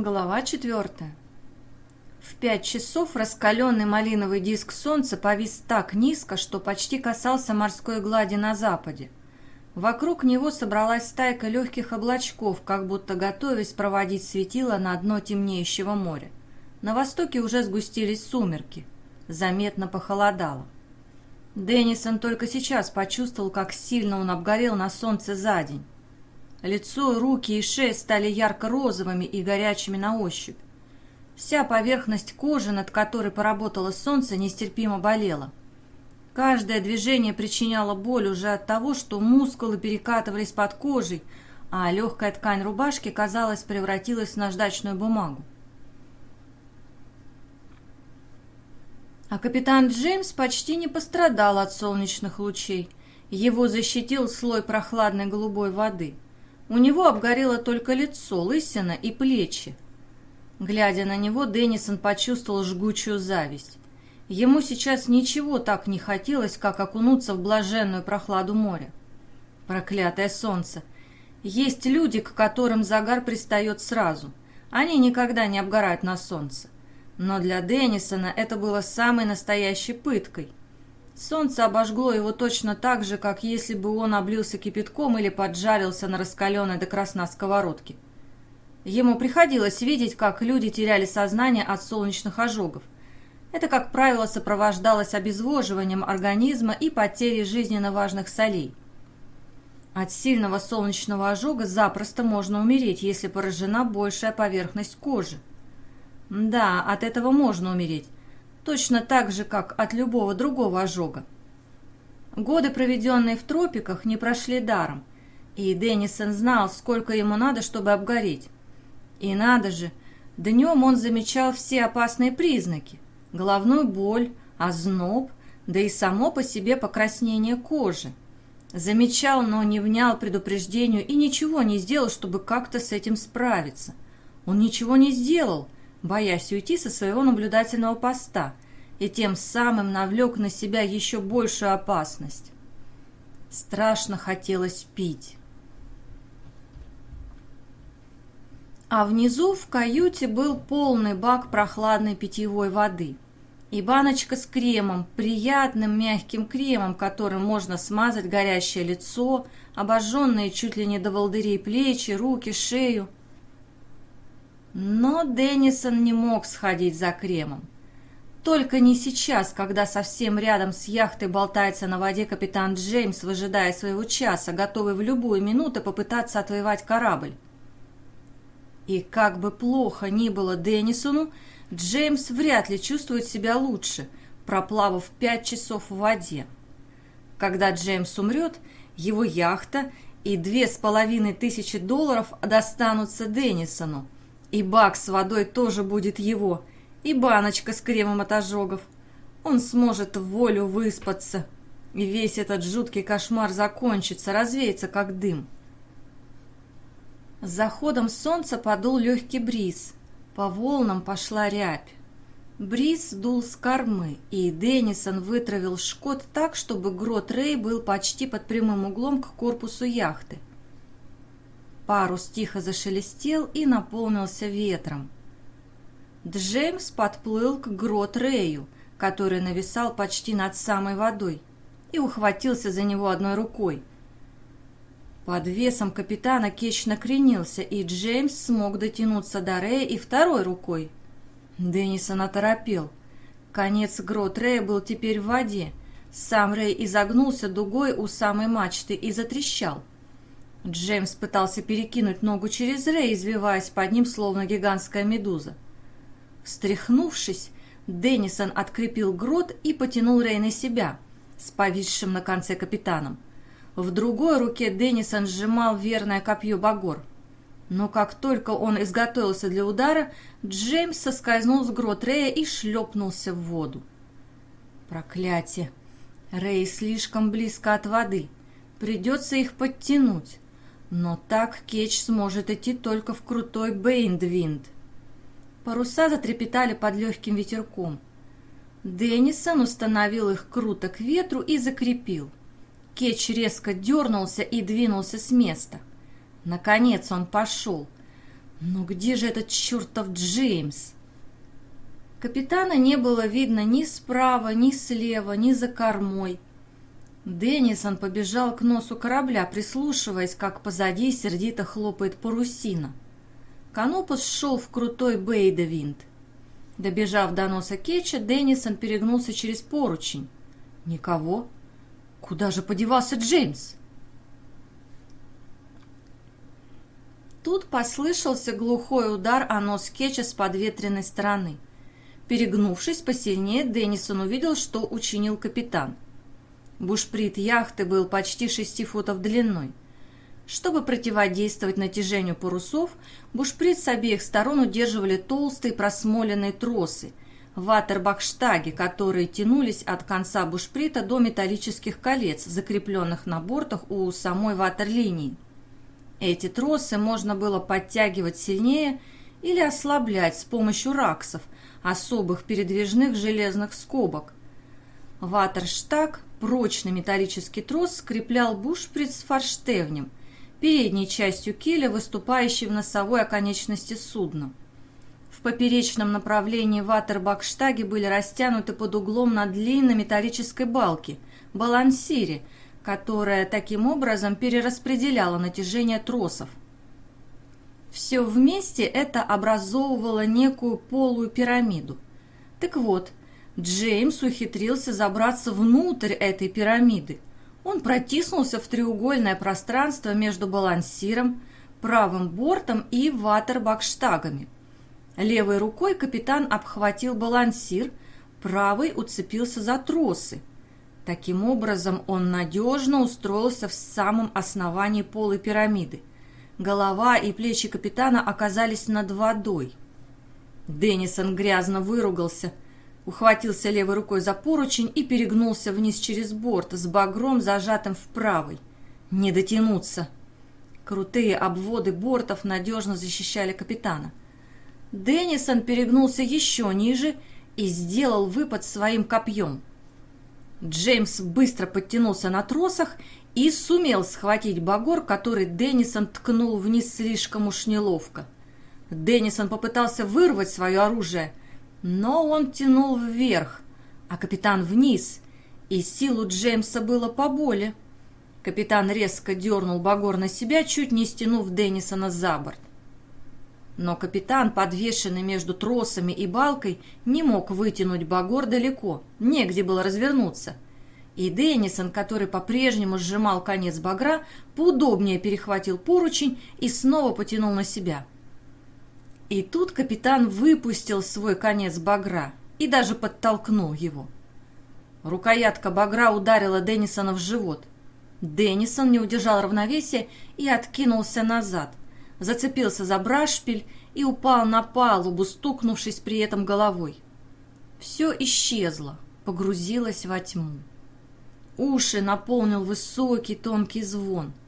Глава четвертая. В пять часов раскаленный малиновый диск солнца повис так низко, что почти касался морской глади на западе. Вокруг него собралась стайка легких облачков, как будто готовясь проводить светило на дно темнеющего моря. На востоке уже сгустились сумерки. Заметно похолодало. Деннисон только сейчас почувствовал, как сильно он обгорел на солнце за день. Лицо, руки и шея стали ярко-розовыми и горячими на ощупь. Вся поверхность кожи, над которой поработало солнце, нестерпимо болела. Каждое движение причиняло боль уже от того, что мускулы перекатывались под кожей, а легкая ткань рубашки, казалось, превратилась в наждачную бумагу. А капитан Джеймс почти не пострадал от солнечных лучей. Его защитил слой прохладной голубой воды – у него обгорело только лицо, лысина и плечи. Глядя на него, Деннисон почувствовал жгучую зависть. Ему сейчас ничего так не хотелось, как окунуться в блаженную прохладу моря. Проклятое солнце! Есть люди, к которым загар пристает сразу. Они никогда не обгорают на солнце. Но для Деннисона это было самой настоящей пыткой. Солнце обожгло его точно так же, как если бы он облился кипятком или поджарился на раскаленной до красна сковородке. Ему приходилось видеть, как люди теряли сознание от солнечных ожогов. Это, как правило, сопровождалось обезвоживанием организма и потерей жизненно важных солей. От сильного солнечного ожога запросто можно умереть, если поражена большая поверхность кожи. Да, от этого можно умереть, точно так же, как от любого другого ожога. Годы, проведенные в тропиках, не прошли даром, и Деннисон знал, сколько ему надо, чтобы обгореть. И надо же, днем он замечал все опасные признаки – головную боль, озноб, да и само по себе покраснение кожи. Замечал, но не внял предупреждению и ничего не сделал, чтобы как-то с этим справиться. Он ничего не сделал – боясь уйти со своего наблюдательного поста, и тем самым навлек на себя еще большую опасность. Страшно хотелось пить. А внизу в каюте был полный бак прохладной питьевой воды и баночка с кремом, приятным мягким кремом, которым можно смазать горящее лицо, обожженные чуть ли не до волдырей плечи, руки, шею – но Деннисон не мог сходить за кремом. Только не сейчас, когда совсем рядом с яхтой болтается на воде капитан Джеймс, выжидая своего часа, готовый в любую минуту попытаться отвоевать корабль. И как бы плохо ни было Деннисону, Джеймс вряд ли чувствует себя лучше, проплавав пять часов в воде. Когда Джеймс умрет, его яхта и две с половиной тысячи долларов достанутся Деннисону – и бак с водой тоже будет его, и баночка с кремом от ожогов. Он сможет в волю выспаться, и весь этот жуткий кошмар закончится, развеется, как дым. С заходом солнца подул легкий бриз. По волнам пошла рябь. Бриз дул с кормы, и Деннисон вытравил шкот так, чтобы грот Рэй был почти под прямым углом к корпусу яхты. Парус тихо зашелестел и наполнился ветром. Джеймс подплыл к грот Рэю, который нависал почти над самой водой, и ухватился за него одной рукой. Под весом капитана Кетч накренился, и Джеймс смог дотянуться до Рэя и второй рукой. Деннисон оторопел. Конец грот Рэя был теперь в воде. Сам Рэй изогнулся дугой у самой мачты и затрещал. Джеймс пытался перекинуть ногу через Рэй, извиваясь под ним, словно гигантская медуза. Встряхнувшись, Деннисон открепил грот и потянул Рэй на себя, с повисшим на конце капитаном. В другой руке Деннисон сжимал верное копье Багор. Но как только он изготовился для удара, Джеймс соскользнул с грот Рэя и шлепнулся в воду. Проклятие! Рэй слишком близко от воды. Придется их подтянуть. Но так Кетч сможет идти только в крутой Бейндвинд. Паруса затрепетали под легким ветерком. Деннисон установил их круто к ветру и закрепил. Кетч резко дернулся и двинулся с места. Наконец он пошел. Но где же этот чертов Джеймс? Капитана не было видно ни справа, ни слева, ни за кормой. Деннисон побежал к носу корабля, прислушиваясь, как позади сердито хлопает парусина. Канопус шел в крутой бейдевинт. Добежав до носа Кетча, Деннисон перегнулся через поручень. Никого. Куда же подевался Джеймс? Тут послышался глухой удар о нос Кетча с подветренной стороны. Перегнувшись посильнее, Деннисон увидел, что учинил капитан. Бушприт яхты был почти шести футов длиной. Чтобы противодействовать натяжению парусов, бушприт с обеих сторон удерживали толстые просмоленные тросы, ватербахштаги, которые тянулись от конца бушприта до металлических колец, закрепленных на бортах у самой ватерлинии. Эти тросы можно было подтягивать сильнее или ослаблять с помощью раксов, особых передвижных железных скобок. Ватерштаг, прочный металлический трос, скреплял бушприт с форштевнем, передней частью киля, выступающей в носовой оконечности судна. В поперечном направлении ватербакштаги были растянуты под углом на длинной металлической балке, балансире, которая таким образом перераспределяла натяжение тросов. Все вместе это образовывало некую полую пирамиду. Так вот, Джеймс ухитрился забраться внутрь этой пирамиды – он протиснулся в треугольное пространство между балансиром, правым бортом и ватербакштагами. Левой рукой капитан обхватил балансир, правой уцепился за тросы. Таким образом, он надежно устроился в самом основании полой пирамиды. Голова и плечи капитана оказались над водой. Деннисон грязно выругался – ухватился левой рукой за поручень и перегнулся вниз через борт с багром, зажатым в правой. Не дотянуться. Крутые обводы бортов надежно защищали капитана. Деннисон перегнулся еще ниже и сделал выпад своим копьем. Джеймс быстро подтянулся на тросах и сумел схватить багор, который Деннисон ткнул вниз слишком уж неловко. Деннисон попытался вырвать свое оружие – но он тянул вверх, а капитан вниз, и силу Джеймса было поболе. Капитан резко дернул Багор на себя, чуть не стянув Деннисона за борт. Но капитан, подвешенный между тросами и балкой, не мог вытянуть Багор далеко, негде было развернуться. И Деннисон, который по-прежнему сжимал конец багра, поудобнее перехватил поручень и снова потянул на себя – и тут капитан выпустил свой конец багра и даже подтолкнул его. Рукоятка багра ударила Деннисона в живот. Деннисон не удержал равновесия и откинулся назад, зацепился за брашпиль и упал на палубу, стукнувшись при этом головой. Все исчезло, погрузилось во тьму. Уши наполнил высокий тонкий звон –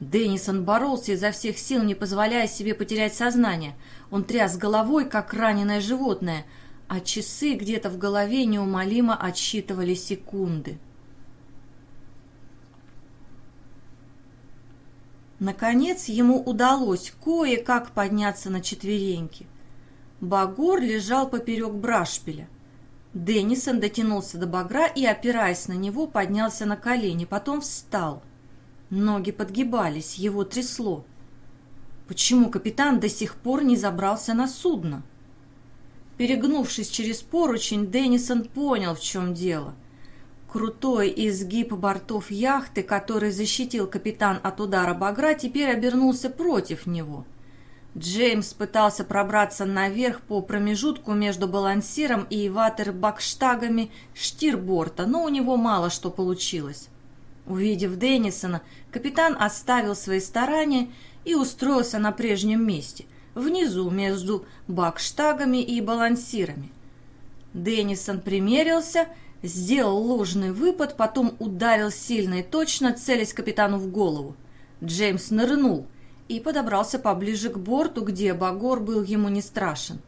Деннисон боролся изо всех сил, не позволяя себе потерять сознание. Он тряс головой, как раненое животное, а часы где-то в голове неумолимо отсчитывали секунды. Наконец ему удалось кое-как подняться на четвереньки. Багор лежал поперек брашпиля. Деннисон дотянулся до багра и, опираясь на него, поднялся на колени, потом встал – Ноги подгибались, его трясло. Почему капитан до сих пор не забрался на судно? Перегнувшись через поручень, Деннисон понял, в чем дело. Крутой изгиб бортов яхты, который защитил капитан от удара багра, теперь обернулся против него. Джеймс пытался пробраться наверх по промежутку между балансиром и ватербакштагами штирборта, но у него мало что получилось. Увидев Деннисона, капитан оставил свои старания и устроился на прежнем месте, внизу между бакштагами и балансирами. Деннисон примерился, сделал ложный выпад, потом ударил сильно и точно, целясь капитану в голову. Джеймс нырнул и подобрался поближе к борту, где Багор был ему не страшен.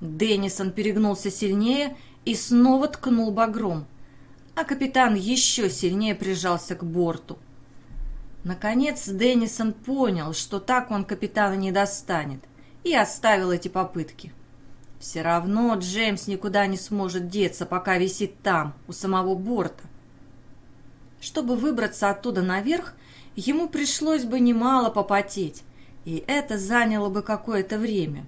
Деннисон перегнулся сильнее и снова ткнул багром а капитан еще сильнее прижался к борту. Наконец Деннисон понял, что так он капитана не достанет, и оставил эти попытки. Все равно Джеймс никуда не сможет деться, пока висит там, у самого борта. Чтобы выбраться оттуда наверх, ему пришлось бы немало попотеть, и это заняло бы какое-то время.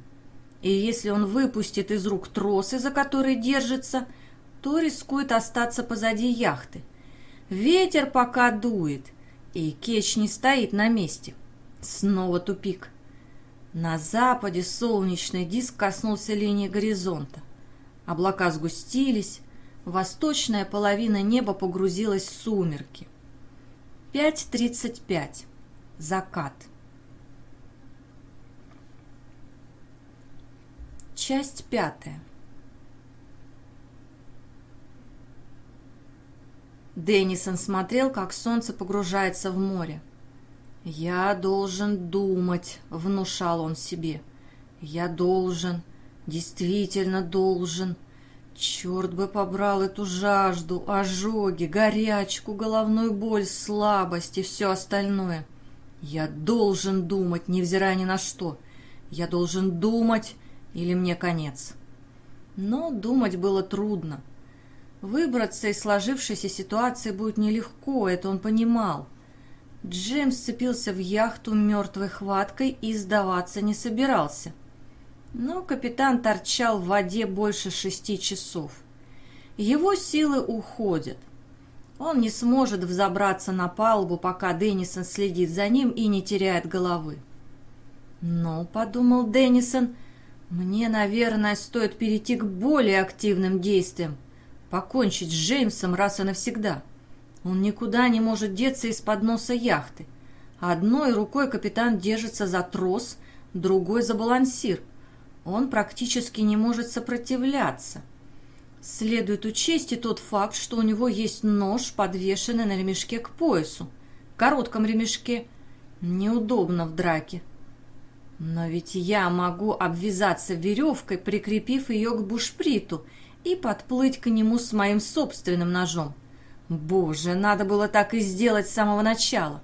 И если он выпустит из рук тросы, за которые держится, то рискует остаться позади яхты. Ветер пока дует, и Кеч не стоит на месте. Снова тупик. На западе солнечный диск коснулся линии горизонта. Облака сгустились, восточная половина неба погрузилась в сумерки. 5.35. Закат. Часть пятая. Деннисон смотрел, как солнце погружается в море. «Я должен думать», — внушал он себе. «Я должен, действительно должен. Черт бы побрал эту жажду, ожоги, горячку, головную боль, слабость и все остальное. Я должен думать, невзирая ни на что. Я должен думать, или мне конец. Но думать было трудно. Выбраться из сложившейся ситуации будет нелегко, это он понимал. Джеймс сцепился в яхту мертвой хваткой и сдаваться не собирался. Но капитан торчал в воде больше шести часов. Его силы уходят. Он не сможет взобраться на палубу, пока Деннисон следит за ним и не теряет головы. «Но», — подумал Деннисон, — мне, наверное, стоит перейти к более активным действиям, покончить с Джеймсом раз и навсегда. Он никуда не может деться из-под носа яхты. Одной рукой капитан держится за трос, другой за балансир. Он практически не может сопротивляться. Следует учесть и тот факт, что у него есть нож, подвешенный на ремешке к поясу, коротком ремешке. Неудобно в драке. Но ведь я могу обвязаться веревкой, прикрепив ее к бушприту, и подплыть к нему с моим собственным ножом. Боже, надо было так и сделать с самого начала.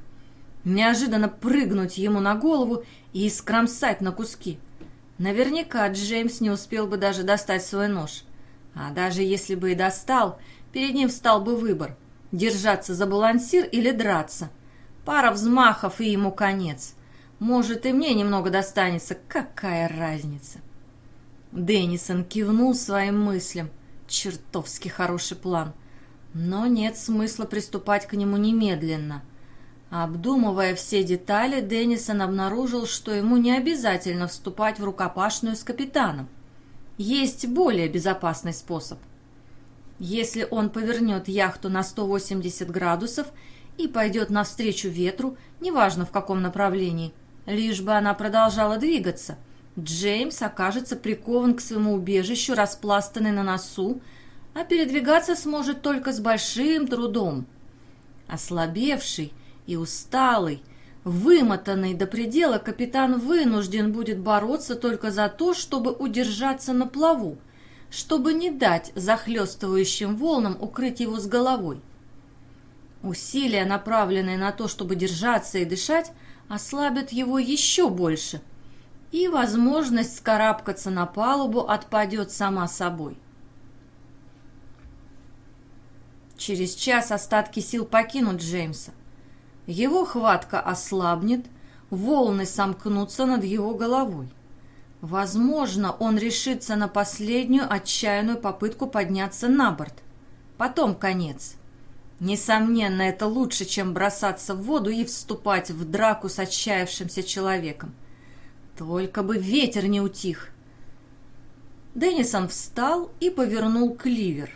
Неожиданно прыгнуть ему на голову и искромсать на куски. Наверняка Джеймс не успел бы даже достать свой нож. А даже если бы и достал, перед ним встал бы выбор – держаться за балансир или драться. Пара взмахов и ему конец – может, и мне немного достанется. Какая разница? Деннисон кивнул своим мыслям. Чертовски хороший план. Но нет смысла приступать к нему немедленно. Обдумывая все детали, Деннисон обнаружил, что ему не обязательно вступать в рукопашную с капитаном. Есть более безопасный способ. Если он повернет яхту на 180 градусов и пойдет навстречу ветру, неважно в каком направлении, Лишь бы она продолжала двигаться. Джеймс окажется прикован к своему убежищу, распластанный на носу, а передвигаться сможет только с большим трудом. Ослабевший и усталый, вымотанный до предела, капитан вынужден будет бороться только за то, чтобы удержаться на плаву, чтобы не дать захлестывающим волнам укрыть его с головой. Усилия, направленные на то, чтобы держаться и дышать, ослабят его еще больше, и возможность скарабкаться на палубу отпадет сама собой. Через час остатки сил покинут Джеймса. Его хватка ослабнет, волны сомкнутся над его головой. Возможно, он решится на последнюю отчаянную попытку подняться на борт. Потом конец. Несомненно, это лучше, чем бросаться в воду и вступать в драку с отчаявшимся человеком. Только бы ветер не утих. Деннисон встал и повернул кливер.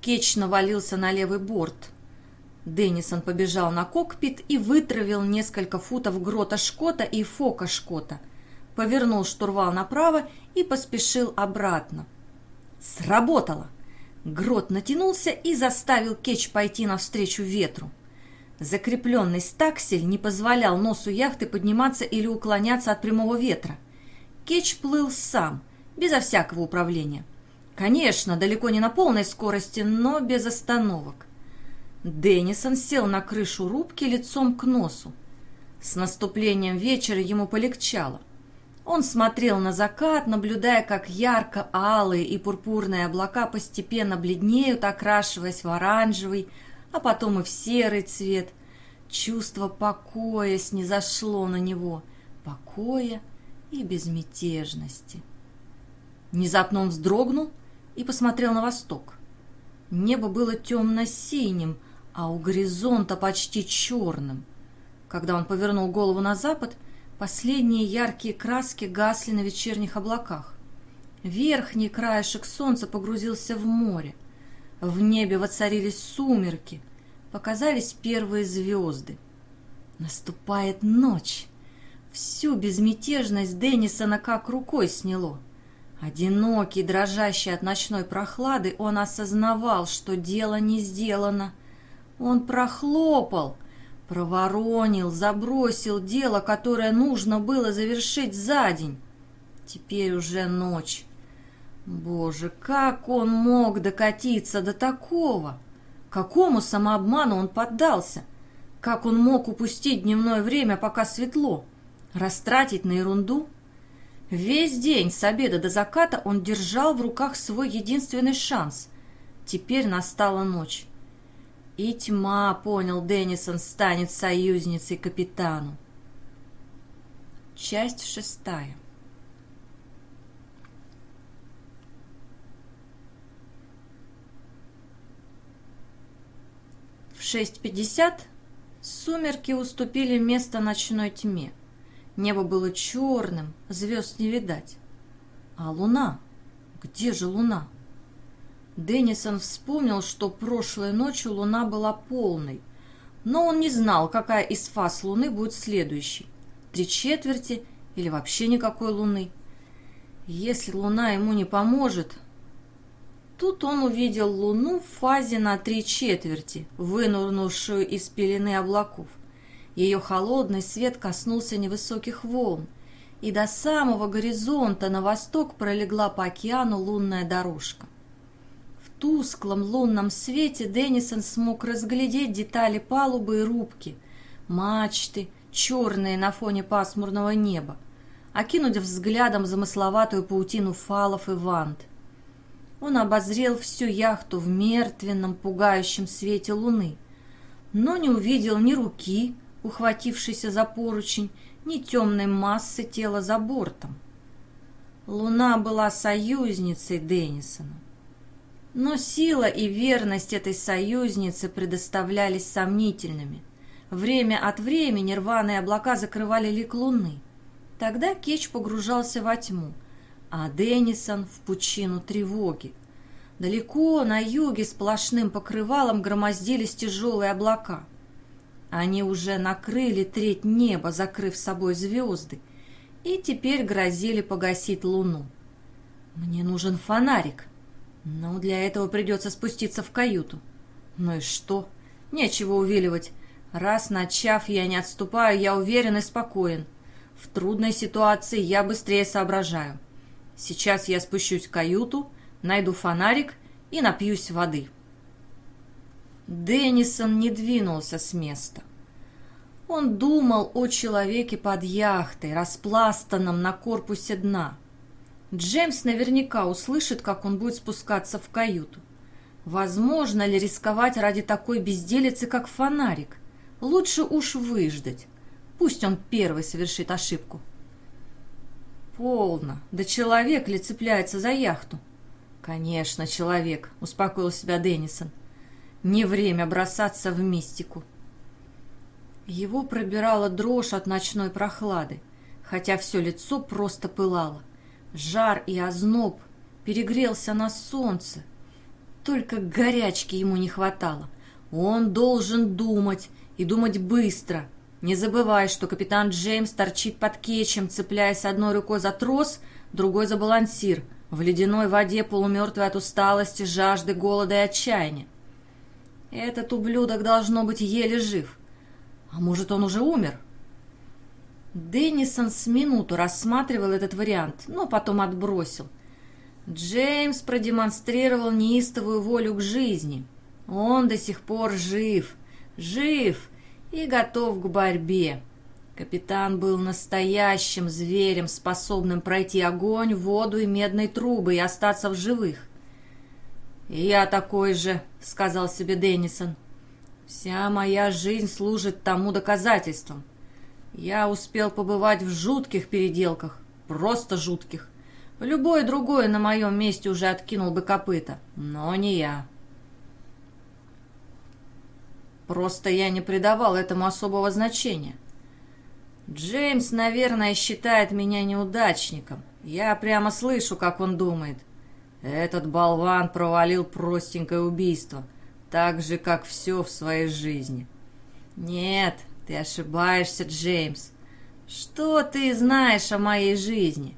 Кетч навалился на левый борт. Деннисон побежал на кокпит и вытравил несколько футов грота Шкота и фока Шкота. Повернул штурвал направо и поспешил обратно. Сработало! Грот натянулся и заставил Кетч пойти навстречу ветру. Закрепленный стаксель не позволял носу яхты подниматься или уклоняться от прямого ветра. Кетч плыл сам, безо всякого управления. Конечно, далеко не на полной скорости, но без остановок. Деннисон сел на крышу рубки лицом к носу. С наступлением вечера ему полегчало. Он смотрел на закат, наблюдая, как ярко-алые и пурпурные облака постепенно бледнеют, окрашиваясь в оранжевый, а потом и в серый цвет. Чувство покоя снизошло на него, покоя и безмятежности. Внезапно он вздрогнул и посмотрел на восток. Небо было темно-синим, а у горизонта почти черным. Когда он повернул голову на запад, последние яркие краски гасли на вечерних облаках. Верхний краешек солнца погрузился в море. В небе воцарились сумерки, показались первые звезды. Наступает ночь. Всю безмятежность Деннисона как рукой сняло. Одинокий, дрожащий от ночной прохлады, он осознавал, что дело не сделано. Он прохлопал, проворонил, забросил дело, которое нужно было завершить за день. Теперь уже ночь. Боже, как он мог докатиться до такого? Какому самообману он поддался? Как он мог упустить дневное время, пока светло? Растратить на ерунду? Весь день с обеда до заката он держал в руках свой единственный шанс. Теперь настала ночь. И тьма, понял Деннисон, станет союзницей капитану. Часть шестая. В 6.50 сумерки уступили место ночной тьме. Небо было черным, звезд не видать. А луна? Где же луна? Деннисон вспомнил, что прошлой ночью луна была полной, но он не знал, какая из фаз луны будет следующей. Три четверти или вообще никакой луны. Если луна ему не поможет... Тут он увидел луну в фазе на три четверти, вынурнувшую из пелены облаков. Ее холодный свет коснулся невысоких волн, и до самого горизонта на восток пролегла по океану лунная дорожка. В тусклом лунном свете Деннисон смог разглядеть детали палубы и рубки, мачты, черные на фоне пасмурного неба, окинуть взглядом замысловатую паутину фалов и вант. Он обозрел всю яхту в мертвенном, пугающем свете луны, но не увидел ни руки, ухватившейся за поручень, ни темной массы тела за бортом. Луна была союзницей Деннисона. Но сила и верность этой союзницы предоставлялись сомнительными. Время от времени рваные облака закрывали лик луны. Тогда Кетч погружался во тьму, а Деннисон в пучину тревоги. Далеко на юге сплошным покрывалом громоздились тяжелые облака. Они уже накрыли треть неба, закрыв собой звезды, и теперь грозили погасить луну. Мне нужен фонарик, но для этого придется спуститься в каюту. Ну и что? Нечего увиливать. Раз начав, я не отступаю, я уверен и спокоен. В трудной ситуации я быстрее соображаю. Сейчас я спущусь в каюту, найду фонарик и напьюсь воды. Деннисон не двинулся с места. Он думал о человеке под яхтой, распластанном на корпусе дна. Джеймс наверняка услышит, как он будет спускаться в каюту. Возможно ли рисковать ради такой безделицы, как фонарик? Лучше уж выждать. Пусть он первый совершит ошибку. Полно. Да человек ли цепляется за яхту? Конечно, человек, успокоил себя Деннисон. Не время бросаться в мистику. Его пробирала дрожь от ночной прохлады, хотя все лицо просто пылало. Жар и озноб перегрелся на солнце. Только горячки ему не хватало. Он должен думать, и думать быстро. Не забывай, что капитан Джеймс торчит под кетчем, цепляясь одной рукой за трос, другой за балансир, в ледяной воде полумертвой от усталости, жажды, голода и отчаяния. Этот ублюдок должно быть еле жив. А может, он уже умер? Деннисон с минуту рассматривал этот вариант, но потом отбросил. Джеймс продемонстрировал неистовую волю к жизни. Он до сих пор жив, жив и готов к борьбе. Капитан был настоящим зверем, способным пройти огонь, воду и медные трубы и остаться в живых. «И я такой же», — сказал себе Деннисон. «Вся моя жизнь служит тому доказательством. Я успел побывать в жутких переделках, просто жутких. Любой другой на моем месте уже откинул бы копыта, но не я. Просто я не придавал этому особого значения. Джеймс, наверное, считает меня неудачником. Я прямо слышу, как он думает. Этот болван провалил простенькое убийство, так же, как все в своей жизни. Нет, ты ошибаешься, Джеймс. Что ты знаешь о моей жизни?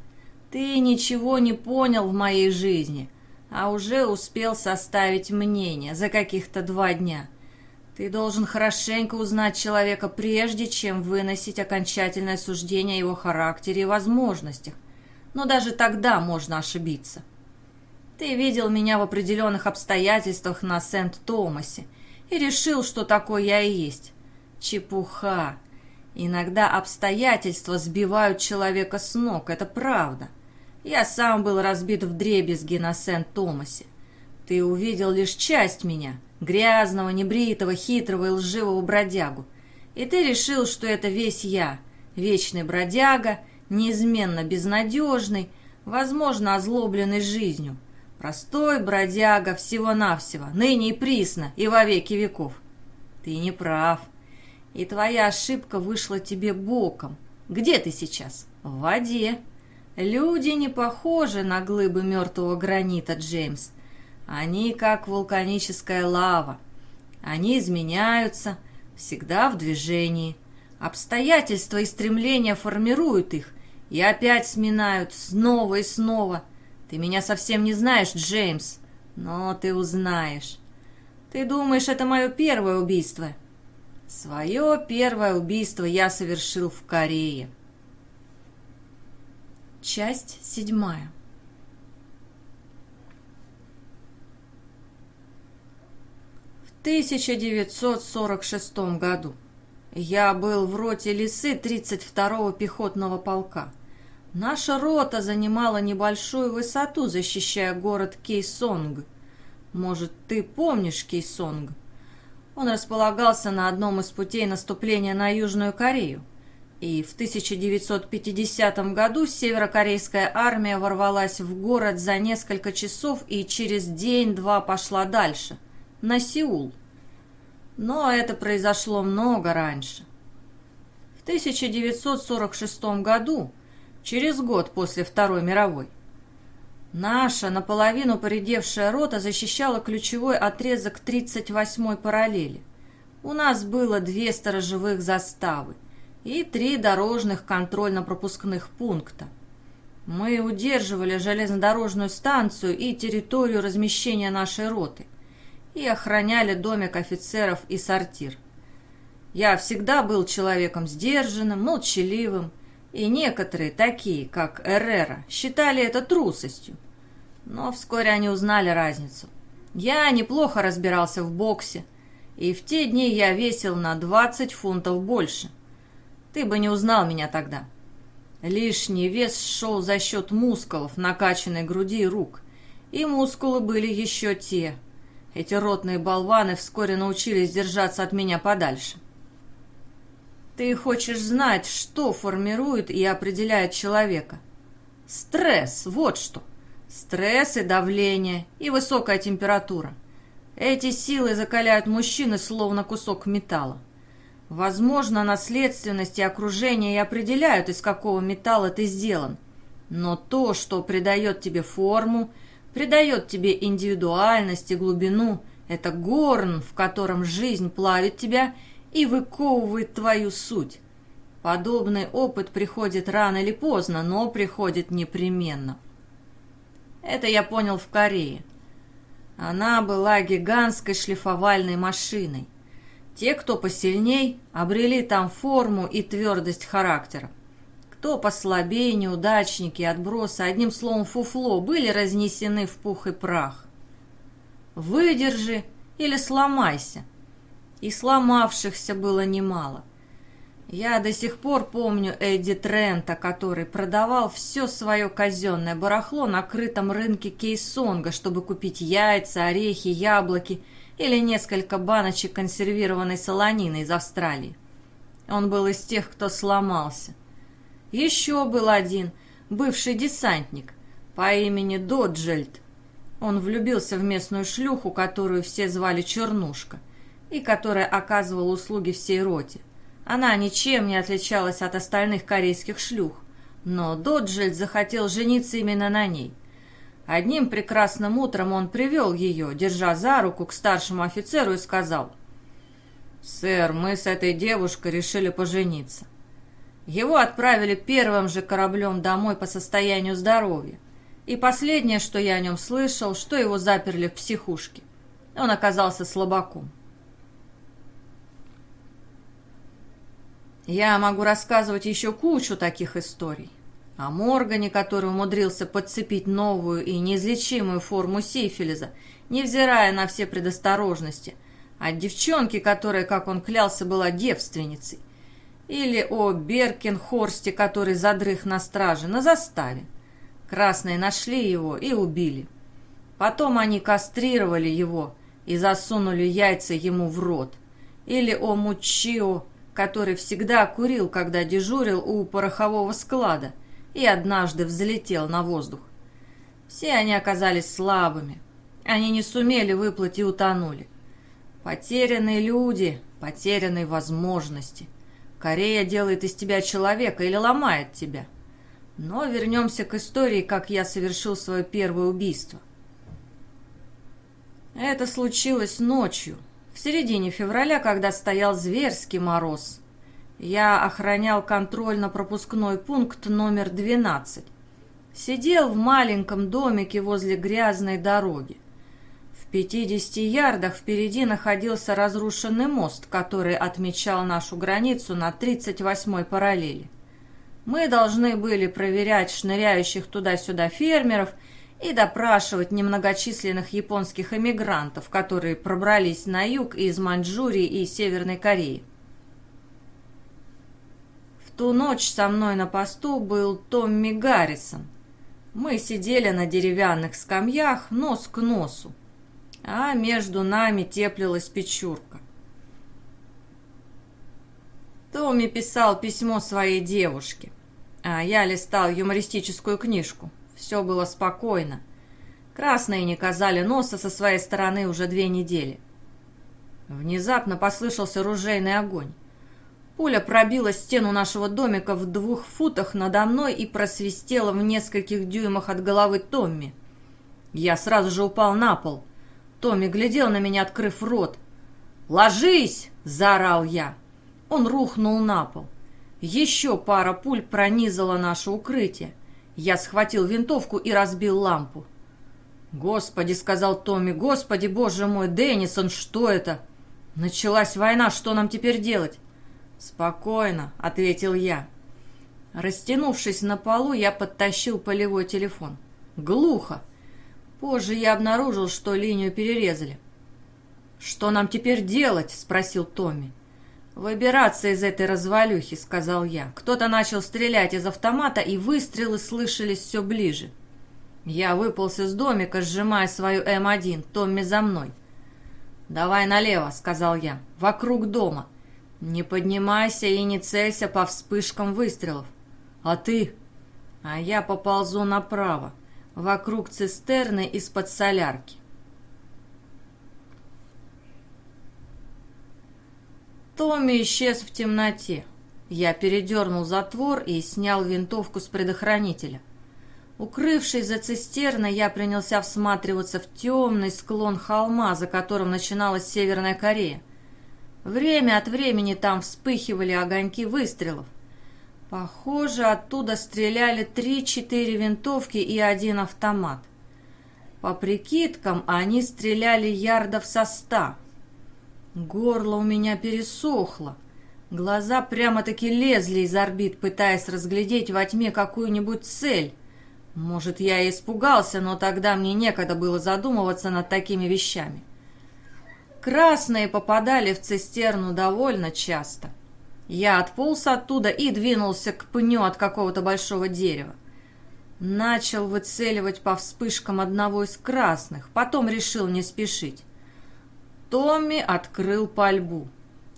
Ты ничего не понял в моей жизни, а уже успел составить мнение за каких-то два дня. Ты должен хорошенько узнать человека прежде, чем выносить окончательное суждение о его характере и возможностях. Но даже тогда можно ошибиться. Ты видел меня в определенных обстоятельствах на Сент-Томасе и решил, что такой я и есть. Чепуха. Иногда обстоятельства сбивают человека с ног, это правда. — я сам был разбит в дребезги на Сент-Томасе. Ты увидел лишь часть меня, грязного, небритого, хитрого и лживого бродягу. И ты решил, что это весь я, вечный бродяга, неизменно безнадежный, возможно, озлобленный жизнью. Простой бродяга всего-навсего, ныне и присно, и во веки веков. Ты не прав. И твоя ошибка вышла тебе боком. Где ты сейчас? В воде. Люди не похожи на глыбы мертвого гранита, Джеймс. Они как вулканическая лава. Они изменяются, всегда в движении. Обстоятельства и стремления формируют их и опять сминают снова и снова. Ты меня совсем не знаешь, Джеймс, но ты узнаешь. Ты думаешь, это мое первое убийство? Свое первое убийство я совершил в Корее. Часть седьмая. 1946 году я был в роте лисы 32-го пехотного полка. Наша рота занимала небольшую высоту, защищая город Кейсонг. Может, ты помнишь Кейсонг? Он располагался на одном из путей наступления на Южную Корею и в 1950 году северокорейская армия ворвалась в город за несколько часов и через день-два пошла дальше, на Сеул. Но это произошло много раньше. В 1946 году, через год после Второй мировой, наша наполовину поредевшая рота защищала ключевой отрезок 38-й параллели. У нас было две сторожевых заставы – и три дорожных контрольно-пропускных пункта. Мы удерживали железнодорожную станцию и территорию размещения нашей роты и охраняли домик офицеров и сортир. Я всегда был человеком сдержанным, молчаливым, и некоторые, такие как Эррера, считали это трусостью. Но вскоре они узнали разницу. Я неплохо разбирался в боксе, и в те дни я весил на 20 фунтов больше – ты бы не узнал меня тогда. Лишний вес шел за счет мускулов, накачанной груди и рук. И мускулы были еще те. Эти ротные болваны вскоре научились держаться от меня подальше. Ты хочешь знать, что формирует и определяет человека? Стресс, вот что. Стресс и давление, и высокая температура. Эти силы закаляют мужчины, словно кусок металла. Возможно, наследственность и окружение и определяют, из какого металла ты сделан. Но то, что придает тебе форму, придает тебе индивидуальность и глубину, это горн, в котором жизнь плавит тебя и выковывает твою суть. Подобный опыт приходит рано или поздно, но приходит непременно. Это я понял в Корее. Она была гигантской шлифовальной машиной. Те, кто посильней, обрели там форму и твердость характера. Кто послабее, неудачники, отбросы, одним словом фуфло, были разнесены в пух и прах. Выдержи или сломайся. И сломавшихся было немало. Я до сих пор помню Эдди Трента, который продавал все свое казенное барахло на крытом рынке Кейсонга, чтобы купить яйца, орехи, яблоки или несколько баночек консервированной солонины из Австралии. Он был из тех, кто сломался. Еще был один, бывший десантник, по имени Доджельд. Он влюбился в местную шлюху, которую все звали Чернушка, и которая оказывала услуги всей роте. Она ничем не отличалась от остальных корейских шлюх, но Доджельд захотел жениться именно на ней. Одним прекрасным утром он привел ее, держа за руку к старшему офицеру и сказал, «Сэр, мы с этой девушкой решили пожениться». Его отправили первым же кораблем домой по состоянию здоровья. И последнее, что я о нем слышал, что его заперли в психушке. Он оказался слабаком. Я могу рассказывать еще кучу таких историй. О Моргане, который умудрился подцепить новую и неизлечимую форму сифилиза, невзирая на все предосторожности, о девчонке, которая, как он клялся, была девственницей, или о Беркенхорсте, который задрых на страже, на заставе. Красные нашли его и убили. Потом они кастрировали его и засунули яйца ему в рот. Или о Мучио, который всегда курил, когда дежурил у порохового склада, и однажды взлетел на воздух. Все они оказались слабыми. Они не сумели выплыть и утонули. Потерянные люди, потерянные возможности. Корея делает из тебя человека или ломает тебя. Но вернемся к истории, как я совершил свое первое убийство. Это случилось ночью, в середине февраля, когда стоял зверский мороз, я охранял контрольно-пропускной пункт номер 12. Сидел в маленьком домике возле грязной дороги. В 50 ярдах впереди находился разрушенный мост, который отмечал нашу границу на 38-й параллели. Мы должны были проверять шныряющих туда-сюда фермеров и допрашивать немногочисленных японских эмигрантов, которые пробрались на юг из Маньчжурии и Северной Кореи. В ту ночь со мной на посту был Томми Гаррисон. Мы сидели на деревянных скамьях нос к носу, а между нами теплилась печурка. Томми писал письмо своей девушке, а я листал юмористическую книжку – все было спокойно. Красные не казали носа со своей стороны уже две недели. Внезапно послышался ружейный огонь. Пуля пробила стену нашего домика в двух футах надо мной и просвистела в нескольких дюймах от головы Томми. Я сразу же упал на пол. Томми глядел на меня, открыв рот. «Ложись!» – заорал я. Он рухнул на пол. Еще пара пуль пронизала наше укрытие. Я схватил винтовку и разбил лампу. «Господи!» — сказал Томми. «Господи, боже мой, Деннисон, что это?» «Началась война, что нам теперь делать?» «Спокойно», — ответил я. Растянувшись на полу, я подтащил полевой телефон. Глухо. Позже я обнаружил, что линию перерезали. «Что нам теперь делать?» — спросил Томми. «Выбираться из этой развалюхи», — сказал я. Кто-то начал стрелять из автомата, и выстрелы слышались все ближе. Я выполз из домика, сжимая свою М1, Томми за мной. «Давай налево», — сказал я, — «вокруг дома. Не поднимайся и не целься по вспышкам выстрелов. А ты?» «А я поползу направо, вокруг цистерны из-под солярки. Томми исчез в темноте. Я передернул затвор и снял винтовку с предохранителя. Укрывшись за цистерной, я принялся всматриваться в темный склон холма, за которым начиналась Северная Корея. Время от времени там вспыхивали огоньки выстрелов. Похоже, оттуда стреляли три-четыре винтовки и один автомат. По прикидкам, они стреляли ярдов со ста. Горло у меня пересохло. Глаза прямо-таки лезли из орбит, пытаясь разглядеть во тьме какую-нибудь цель. Может, я и испугался, но тогда мне некогда было задумываться над такими вещами. Красные попадали в цистерну довольно часто. Я отполз оттуда и двинулся к пню от какого-то большого дерева. Начал выцеливать по вспышкам одного из красных, потом решил не спешить. Томми открыл пальбу.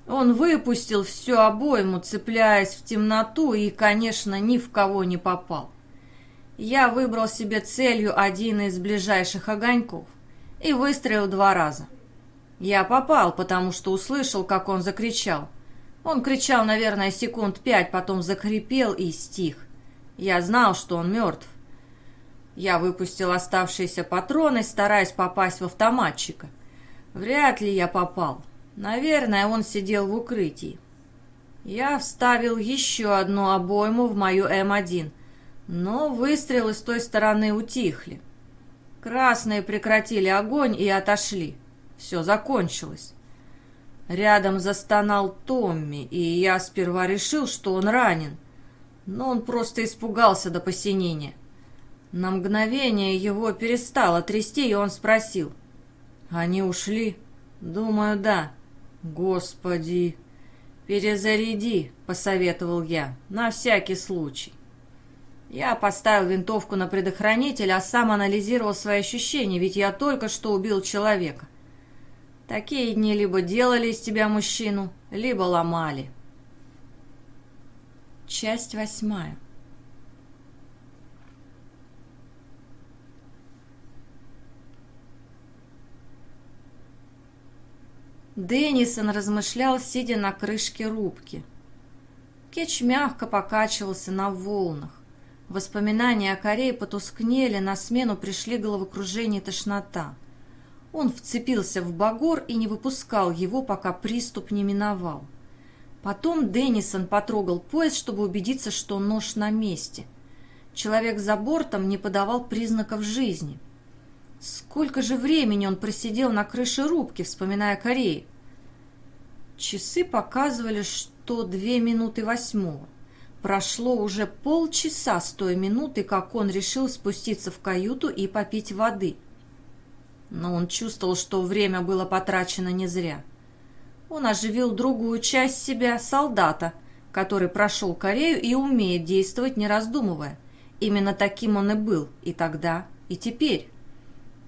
Он выпустил всю обойму, цепляясь в темноту, и, конечно, ни в кого не попал. Я выбрал себе целью один из ближайших огоньков и выстрелил два раза. Я попал, потому что услышал, как он закричал. Он кричал, наверное, секунд пять, потом закрепел и стих. Я знал, что он мертв. Я выпустил оставшиеся патроны, стараясь попасть в автоматчика. Вряд ли я попал. Наверное, он сидел в укрытии. Я вставил еще одну обойму в мою М1, но выстрелы с той стороны утихли. Красные прекратили огонь и отошли. Все закончилось. Рядом застонал Томми, и я сперва решил, что он ранен. Но он просто испугался до посинения. На мгновение его перестало трясти, и он спросил. «Они ушли?» «Думаю, да». «Господи!» «Перезаряди», — посоветовал я, — «на всякий случай». Я поставил винтовку на предохранитель, а сам анализировал свои ощущения, ведь я только что убил человека. Такие дни либо делали из тебя мужчину, либо ломали. Часть восьмая. Деннисон размышлял, сидя на крышке рубки. Кетч мягко покачивался на волнах. Воспоминания о Корее потускнели, на смену пришли головокружение и тошнота. Он вцепился в багор и не выпускал его, пока приступ не миновал. Потом Деннисон потрогал пояс, чтобы убедиться, что нож на месте. Человек за бортом не подавал признаков жизни. Сколько же времени он просидел на крыше рубки, вспоминая Корею? Часы показывали, что две минуты восьмого. Прошло уже полчаса с той минуты, как он решил спуститься в каюту и попить воды но он чувствовал, что время было потрачено не зря. Он оживил другую часть себя, солдата, который прошел Корею и умеет действовать, не раздумывая. Именно таким он и был, и тогда, и теперь.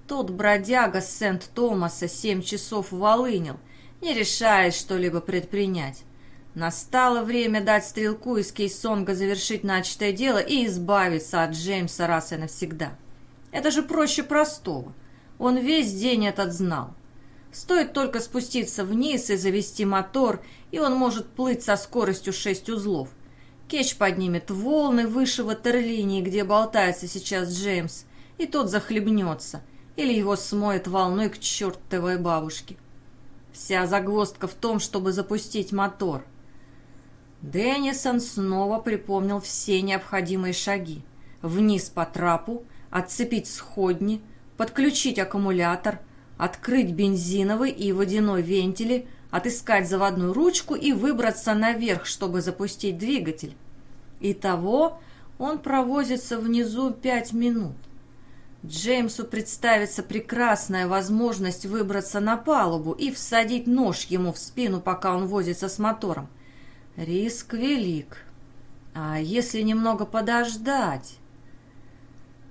Тот бродяга с Сент-Томаса семь часов волынил, не решаясь что-либо предпринять. Настало время дать стрелку из Кейсонга завершить начатое дело и избавиться от Джеймса раз и навсегда. Это же проще простого — он весь день этот знал. Стоит только спуститься вниз и завести мотор, и он может плыть со скоростью 6 узлов. Кетч поднимет волны выше ватерлинии, где болтается сейчас Джеймс, и тот захлебнется, или его смоет волной к чертовой бабушке. Вся загвоздка в том, чтобы запустить мотор. Деннисон снова припомнил все необходимые шаги. Вниз по трапу, отцепить сходни – подключить аккумулятор, открыть бензиновый и водяной вентили, отыскать заводную ручку и выбраться наверх, чтобы запустить двигатель. Итого он провозится внизу пять минут. Джеймсу представится прекрасная возможность выбраться на палубу и всадить нож ему в спину, пока он возится с мотором. Риск велик. А если немного подождать?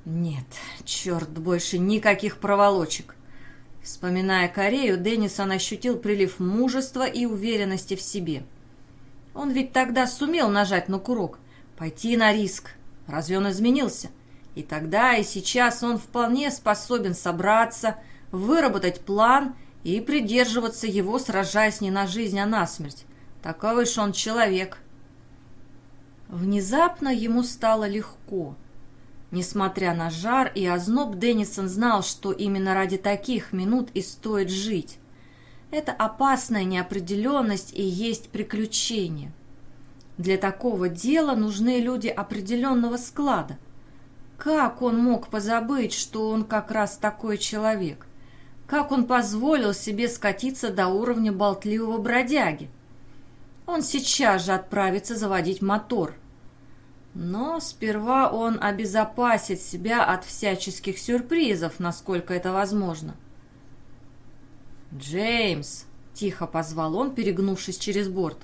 Нет, черт, больше никаких проволочек. Вспоминая Корею, Деннисон ощутил прилив мужества и уверенности в себе. Он ведь тогда сумел нажать на курок, пойти на риск. Разве он изменился? И тогда, и сейчас он вполне способен собраться, выработать план и придерживаться его, сражаясь не на жизнь, а на смерть. Такой уж он человек. Внезапно ему стало легко – Несмотря на жар и озноб, Деннисон знал, что именно ради таких минут и стоит жить. Это опасная неопределенность и есть приключение. Для такого дела нужны люди определенного склада. Как он мог позабыть, что он как раз такой человек? Как он позволил себе скатиться до уровня болтливого бродяги? Он сейчас же отправится заводить мотор – но сперва он обезопасит себя от всяческих сюрпризов, насколько это возможно. «Джеймс!» — тихо позвал он, перегнувшись через борт.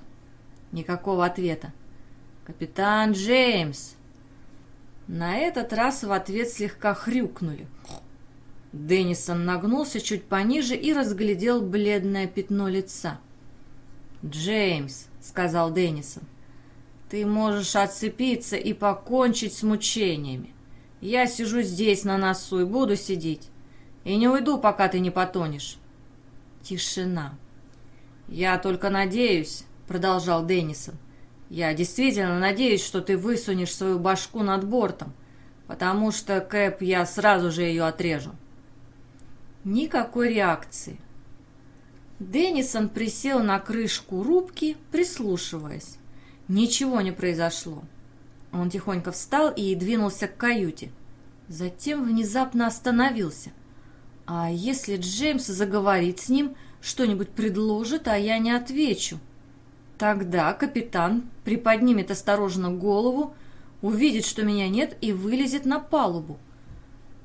Никакого ответа. «Капитан Джеймс!» На этот раз в ответ слегка хрюкнули. Деннисон нагнулся чуть пониже и разглядел бледное пятно лица. «Джеймс», — сказал Деннисон, — «ты можешь отцепиться и покончить с мучениями. Я сижу здесь на носу и буду сидеть. И не уйду, пока ты не потонешь». Тишина. «Я только надеюсь», — продолжал Деннисон, — «я действительно надеюсь, что ты высунешь свою башку над бортом, потому что, Кэп, я сразу же ее отрежу». Никакой реакции. Деннисон присел на крышку рубки, прислушиваясь. Ничего не произошло. Он тихонько встал и двинулся к каюте. Затем внезапно остановился. А если Джеймс заговорит с ним, что-нибудь предложит, а я не отвечу? Тогда капитан приподнимет осторожно голову, увидит, что меня нет, и вылезет на палубу.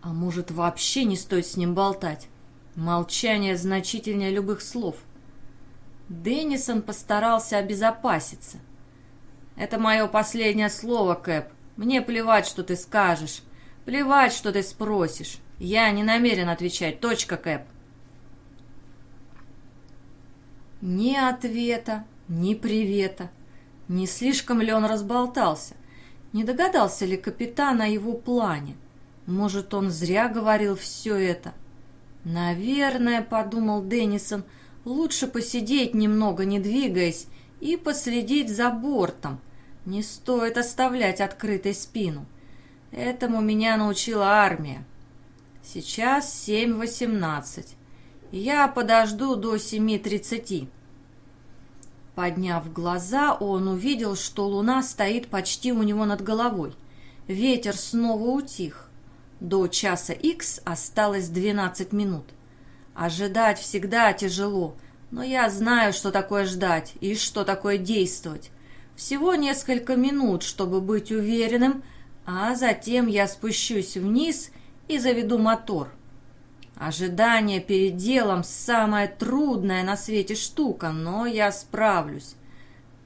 А может, вообще не стоит с ним болтать? Молчание значительнее любых слов. Деннисон постарался обезопаситься. «Это мое последнее слово, Кэп. Мне плевать, что ты скажешь. Плевать, что ты спросишь. Я не намерен отвечать. Точка, Кэп». Ни ответа, ни привета. Не слишком ли он разболтался? Не догадался ли капитан о его плане? Может, он зря говорил все это? — «Наверное, — подумал Деннисон, — лучше посидеть немного, не двигаясь, и последить за бортом. Не стоит оставлять открытой спину. Этому меня научила армия. Сейчас семь восемнадцать. Я подожду до семи тридцати». Подняв глаза, он увидел, что луна стоит почти у него над головой. Ветер снова утих. До часа X осталось 12 минут. Ожидать всегда тяжело, но я знаю, что такое ждать и что такое действовать. Всего несколько минут, чтобы быть уверенным, а затем я спущусь вниз и заведу мотор. Ожидание перед делом – самая трудная на свете штука, но я справлюсь.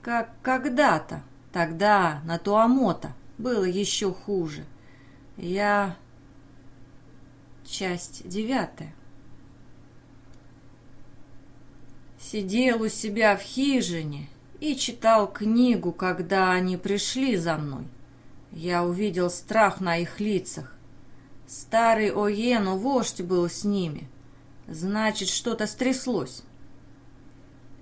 Как когда-то, тогда на Туамота, было еще хуже. Я Часть девятая. Сидел у себя в хижине и читал книгу, когда они пришли за мной. Я увидел страх на их лицах. Старый Оену вождь был с ними. Значит, что-то стряслось.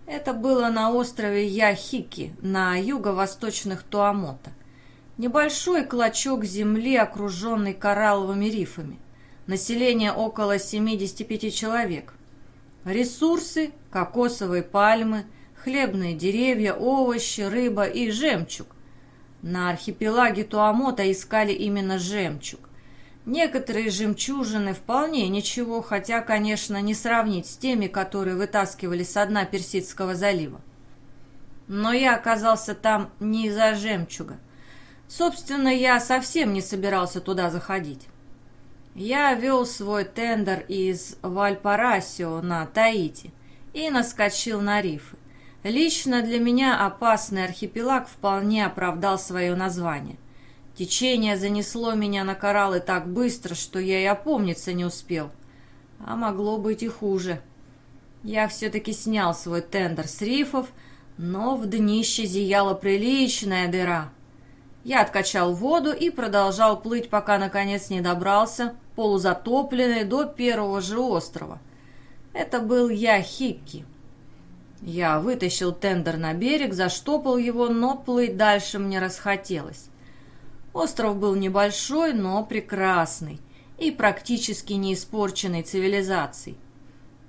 Это было на острове Яхики, на юго-восточных Туамота. Небольшой клочок земли, окруженный коралловыми рифами. Население около 75 человек. Ресурсы – кокосовые пальмы, хлебные деревья, овощи, рыба и жемчуг. На архипелаге Туамота искали именно жемчуг. Некоторые жемчужины вполне ничего, хотя, конечно, не сравнить с теми, которые вытаскивали с дна Персидского залива. Но я оказался там не из-за жемчуга. Собственно, я совсем не собирался туда заходить. Я вел свой тендер из Вальпарасио на Таити и наскочил на рифы. Лично для меня опасный архипелаг вполне оправдал свое название. Течение занесло меня на кораллы так быстро, что я и опомниться не успел. А могло быть и хуже. Я все-таки снял свой тендер с рифов, но в днище зияла приличная дыра. Я откачал воду и продолжал плыть, пока наконец не добрался полузатопленный до первого же острова. Это был я Хикки. Я вытащил тендер на берег, заштопал его, но плыть дальше мне расхотелось. Остров был небольшой, но прекрасный и практически не испорченный цивилизацией.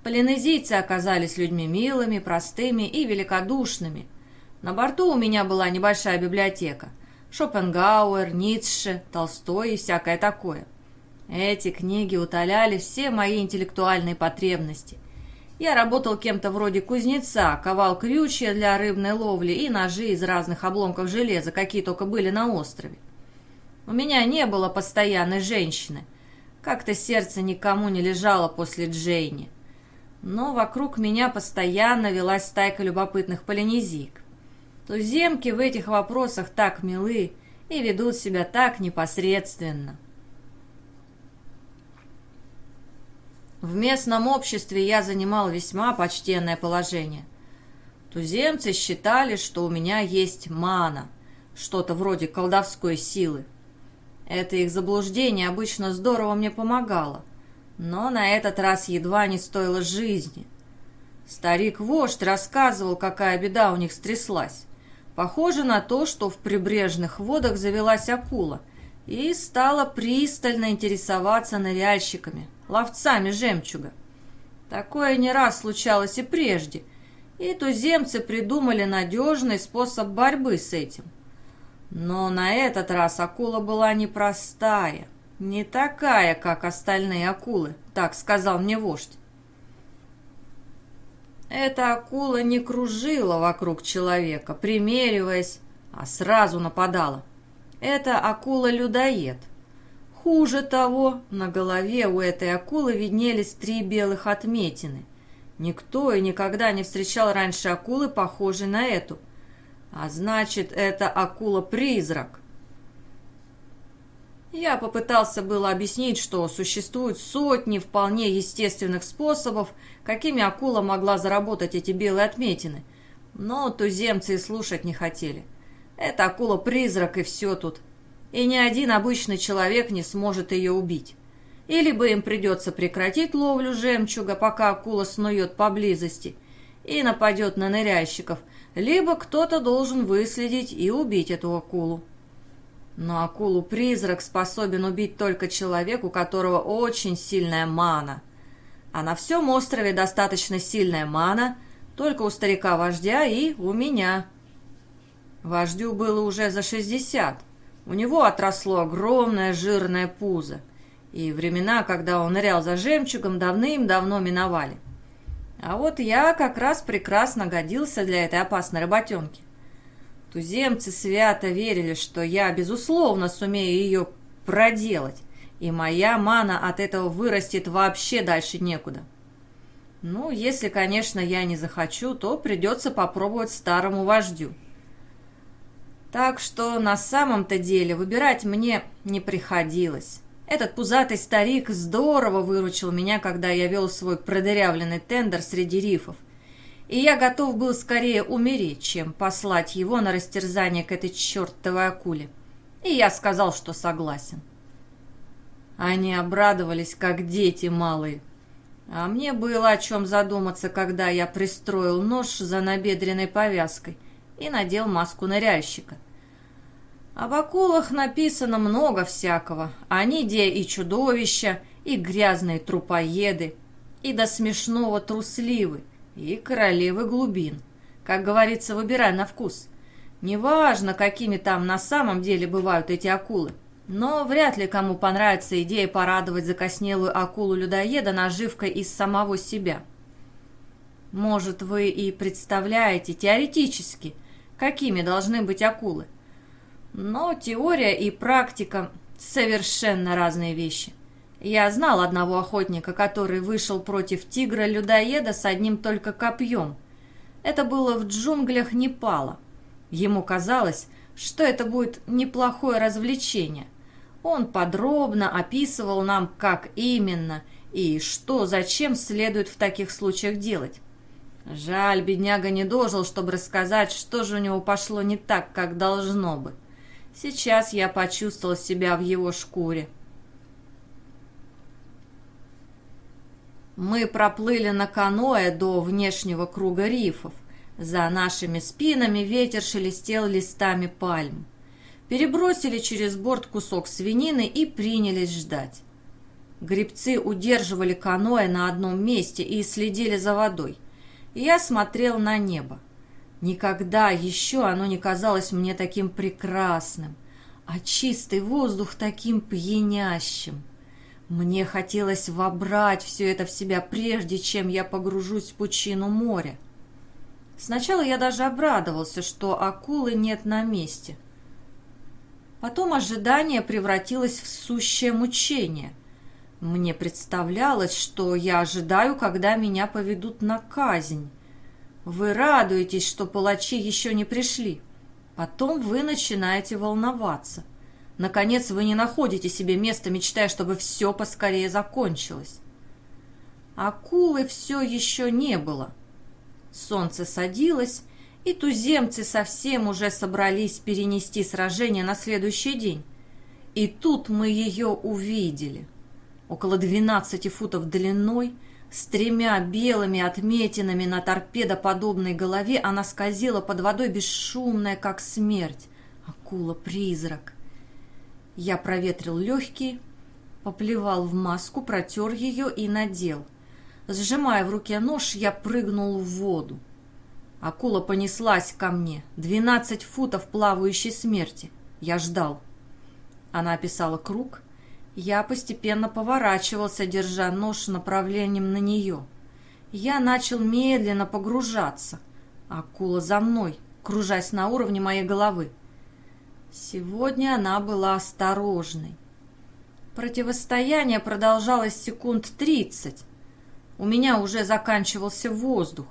Полинезийцы оказались людьми милыми, простыми и великодушными. На борту у меня была небольшая библиотека. Шопенгауэр, Ницше, Толстой и всякое такое – эти книги утоляли все мои интеллектуальные потребности. Я работал кем-то вроде кузнеца, ковал крючья для рыбной ловли и ножи из разных обломков железа, какие только были на острове. У меня не было постоянной женщины. Как-то сердце никому не лежало после Джейни. Но вокруг меня постоянно велась стайка любопытных полинезийк. Туземки в этих вопросах так милы и ведут себя так непосредственно. В местном обществе я занимал весьма почтенное положение. Туземцы считали, что у меня есть мана, что-то вроде колдовской силы. Это их заблуждение обычно здорово мне помогало, но на этот раз едва не стоило жизни. Старик-вождь рассказывал, какая беда у них стряслась. Похоже на то, что в прибрежных водах завелась акула и стала пристально интересоваться ныряльщиками, ловцами жемчуга. Такое не раз случалось и прежде, и туземцы придумали надежный способ борьбы с этим. Но на этот раз акула была непростая, не такая, как остальные акулы, так сказал мне вождь. Эта акула не кружила вокруг человека, примериваясь, а сразу нападала. Это акула-людоед. Хуже того, на голове у этой акулы виднелись три белых отметины. Никто и никогда не встречал раньше акулы, похожей на эту. А значит, это акула-призрак. Я попытался было объяснить, что существуют сотни вполне естественных способов, какими акула могла заработать эти белые отметины. Но туземцы и слушать не хотели. Это акула-призрак и все тут. И ни один обычный человек не сможет ее убить. Или бы им придется прекратить ловлю жемчуга, пока акула снует поблизости и нападет на ныряльщиков, либо кто-то должен выследить и убить эту акулу. Но акулу-призрак способен убить только человек, у которого очень сильная мана. А на всем острове достаточно сильная мана только у старика-вождя и у меня. Вождю было уже за шестьдесят. У него отросло огромное жирное пузо. И времена, когда он нырял за жемчугом, давным-давно миновали. А вот я как раз прекрасно годился для этой опасной работенки. Туземцы свято верили, что я, безусловно, сумею ее проделать, и моя мана от этого вырастет вообще дальше некуда. Ну, если, конечно, я не захочу, то придется попробовать старому вождю. Так что на самом-то деле выбирать мне не приходилось. Этот пузатый старик здорово выручил меня, когда я вел свой продырявленный тендер среди рифов – и я готов был скорее умереть, чем послать его на растерзание к этой чертовой акуле. И я сказал, что согласен. Они обрадовались, как дети малые. А мне было о чем задуматься, когда я пристроил нож за набедренной повязкой и надел маску ныряльщика. Об акулах написано много всякого. Они где и чудовища, и грязные трупоеды, и до смешного трусливы, и королевы глубин. Как говорится, выбирай на вкус. Неважно, какими там на самом деле бывают эти акулы. Но вряд ли кому понравится идея порадовать закоснелую акулу-людоеда наживкой из самого себя. Может, вы и представляете теоретически, какими должны быть акулы. Но теория и практика – совершенно разные вещи. Я знал одного охотника, который вышел против тигра-людоеда с одним только копьем. Это было в джунглях Непала. Ему казалось, что это будет неплохое развлечение. Он подробно описывал нам, как именно и что, зачем следует в таких случаях делать. Жаль, бедняга не дожил, чтобы рассказать, что же у него пошло не так, как должно бы. Сейчас я почувствовал себя в его шкуре. Мы проплыли на каноэ до внешнего круга рифов. За нашими спинами ветер шелестел листами пальм. Перебросили через борт кусок свинины и принялись ждать. Гребцы удерживали каноэ на одном месте и следили за водой. Я смотрел на небо. Никогда еще оно не казалось мне таким прекрасным, а чистый воздух таким пьянящим. Мне хотелось вобрать все это в себя, прежде чем я погружусь в пучину моря. Сначала я даже обрадовался, что акулы нет на месте. Потом ожидание превратилось в сущее мучение. Мне представлялось, что я ожидаю, когда меня поведут на казнь. Вы радуетесь, что палачи еще не пришли. Потом вы начинаете волноваться. Наконец вы не находите себе места, мечтая, чтобы все поскорее закончилось. Акулы все еще не было. Солнце садилось, и туземцы совсем уже собрались перенести сражение на следующий день. И тут мы ее увидели. Около 12 футов длиной, с тремя белыми отметинами на торпедоподобной голове она скользила под водой бесшумная, как смерть. Акула-призрак. Я проветрил легкие, поплевал в маску, протер ее и надел. Сжимая в руке нож, я прыгнул в воду. Акула понеслась ко мне. Двенадцать футов плавающей смерти. Я ждал. Она описала круг. Я постепенно поворачивался, держа нож направлением на нее. Я начал медленно погружаться. Акула за мной, кружась на уровне моей головы. Сегодня она была осторожной. Противостояние продолжалось секунд тридцать. У меня уже заканчивался воздух.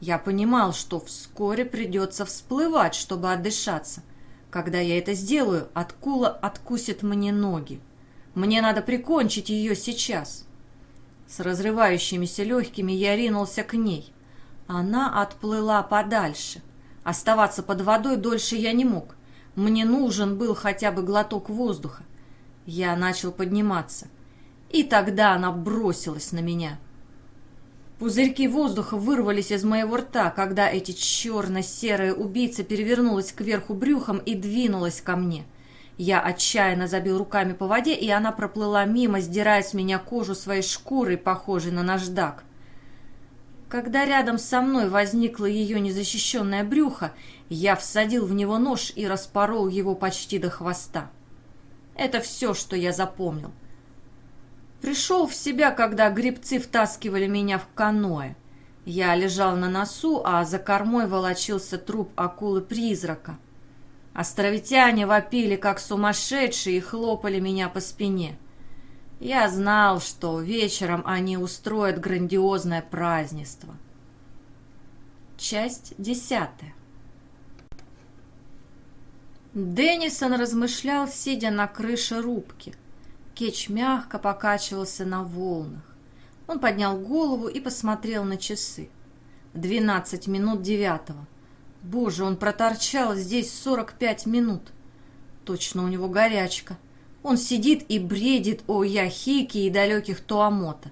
Я понимал, что вскоре придется всплывать, чтобы отдышаться. Когда я это сделаю, Откула откусит мне ноги. Мне надо прикончить ее сейчас. С разрывающимися легкими я ринулся к ней. Она отплыла подальше. Оставаться под водой дольше я не мог. Мне нужен был хотя бы глоток воздуха. Я начал подниматься. И тогда она бросилась на меня. Пузырьки воздуха вырвались из моего рта, когда эти черно-серые убийцы перевернулась кверху брюхом и двинулась ко мне. Я отчаянно забил руками по воде, и она проплыла мимо, сдирая с меня кожу своей шкурой, похожей на наждак. Когда рядом со мной возникло ее незащищенное брюхо, я всадил в него нож и распорол его почти до хвоста. Это все, что я запомнил. Пришел в себя, когда грибцы втаскивали меня в каноэ. Я лежал на носу, а за кормой волочился труп акулы-призрака. Островитяне вопили, как сумасшедшие, и хлопали меня по спине. Я знал, что вечером они устроят грандиозное празднество. Часть десятая. Деннисон размышлял, сидя на крыше рубки. Кетч мягко покачивался на волнах. Он поднял голову и посмотрел на часы. Двенадцать минут девятого. Боже, он проторчал здесь сорок пять минут. Точно у него горячка. Он сидит и бредит о Яхике и далеких Туамота.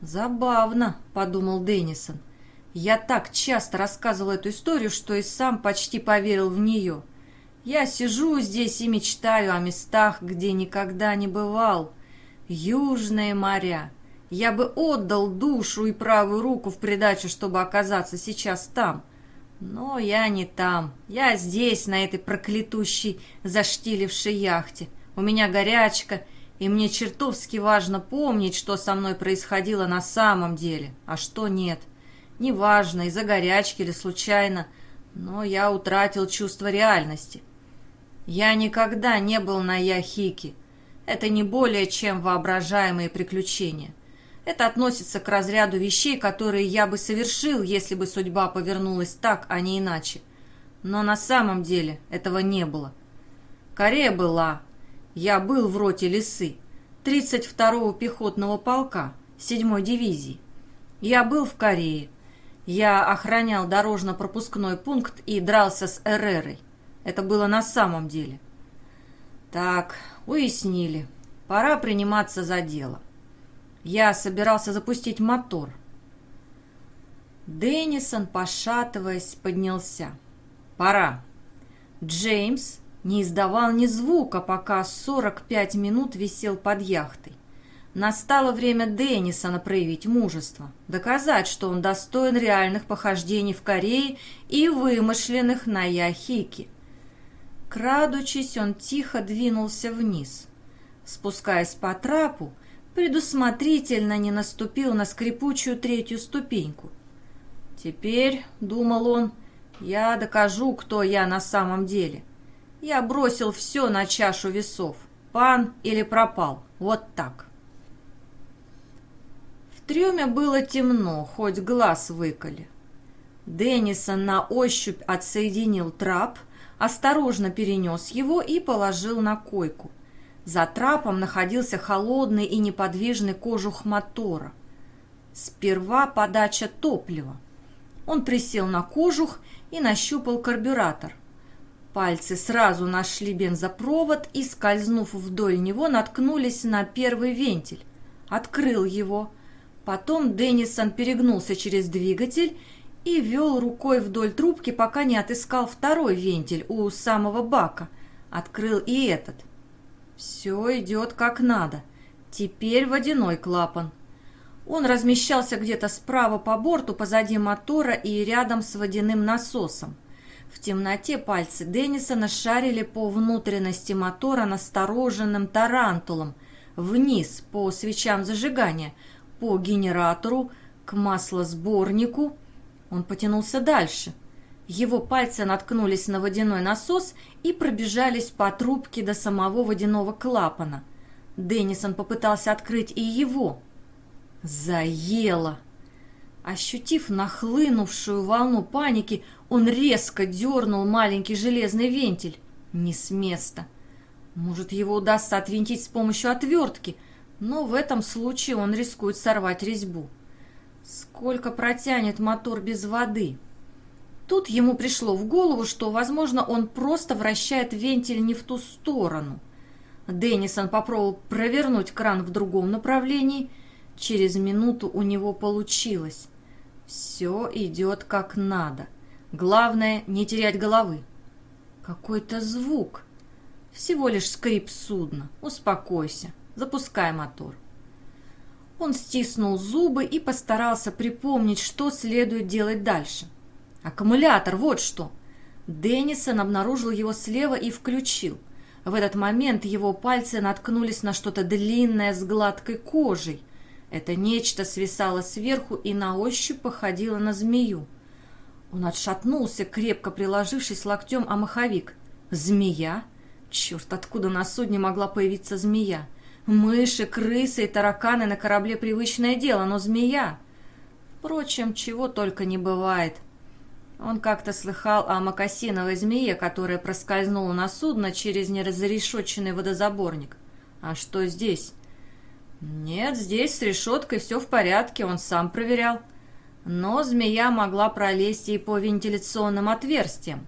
«Забавно», — подумал Деннисон. «Я так часто рассказывал эту историю, что и сам почти поверил в нее. Я сижу здесь и мечтаю о местах, где никогда не бывал. Южные моря. Я бы отдал душу и правую руку в придачу, чтобы оказаться сейчас там. Но я не там. Я здесь, на этой проклятущей, заштилившей яхте. У меня горячка, и мне чертовски важно помнить, что со мной происходило на самом деле, а что нет. Неважно, из-за горячки или случайно, но я утратил чувство реальности. Я никогда не был на Яхике. Это не более чем воображаемые приключения. Это относится к разряду вещей, которые я бы совершил, если бы судьба повернулась так, а не иначе. Но на самом деле этого не было. Корея была. Я был в роте лисы, 32-го пехотного полка, 7-й дивизии. Я был в Корее. Я охранял дорожно-пропускной пункт и дрался с Эрерой. Это было на самом деле. Так, уяснили. Пора приниматься за дело. Я собирался запустить мотор. Деннисон, пошатываясь, поднялся. Пора. Джеймс не издавал ни звука, пока 45 минут висел под яхтой. Настало время Деннисона проявить мужество, доказать, что он достоин реальных похождений в Корее и вымышленных на Яхике. Крадучись, он тихо двинулся вниз. Спускаясь по трапу, предусмотрительно не наступил на скрипучую третью ступеньку. «Теперь, — думал он, — я докажу, кто я на самом деле. Я бросил все на чашу весов. Пан или пропал. Вот так». В трюме было темно, хоть глаз выколи. Деннисон на ощупь отсоединил трап, осторожно перенес его и положил на койку. За трапом находился холодный и неподвижный кожух мотора. Сперва подача топлива. Он присел на кожух и нащупал карбюратор. Пальцы сразу нашли бензопровод и, скользнув вдоль него, наткнулись на первый вентиль. Открыл его. Потом Деннисон перегнулся через двигатель и вел рукой вдоль трубки, пока не отыскал второй вентиль у самого бака. Открыл и этот. Все идет как надо. Теперь водяной клапан. Он размещался где-то справа по борту, позади мотора и рядом с водяным насосом. В темноте пальцы Деннисона шарили по внутренности мотора настороженным тарантулом, вниз по свечам зажигания, по генератору, к маслосборнику. Он потянулся дальше. Его пальцы наткнулись на водяной насос и пробежались по трубке до самого водяного клапана. Деннисон попытался открыть и его. Заело! Ощутив нахлынувшую волну паники, он резко дернул маленький железный вентиль. Не с места. Может, его удастся отвинтить с помощью отвертки, но в этом случае он рискует сорвать резьбу. Сколько протянет мотор без воды? Тут ему пришло в голову, что, возможно, он просто вращает вентиль не в ту сторону. Деннисон попробовал провернуть кран в другом направлении. Через минуту у него получилось. Все идет как надо. Главное, не терять головы. Какой-то звук. Всего лишь скрип судна. Успокойся. Запускай мотор. Он стиснул зубы и постарался припомнить, что следует делать дальше. Аккумулятор, вот что. Деннисон обнаружил его слева и включил. В этот момент его пальцы наткнулись на что-то длинное с гладкой кожей. Это нечто свисало сверху и на ощупь походило на змею. Он отшатнулся, крепко приложившись локтем о маховик. «Змея? Черт, откуда на судне могла появиться змея? Мыши, крысы и тараканы на корабле привычное дело, но змея...» Впрочем, чего только не бывает. Он как-то слыхал о макосиновой змее, которая проскользнула на судно через неразрешетченный водозаборник. А что здесь? Нет, здесь с решеткой все в порядке, он сам проверял. Но змея могла пролезть и по вентиляционным отверстиям.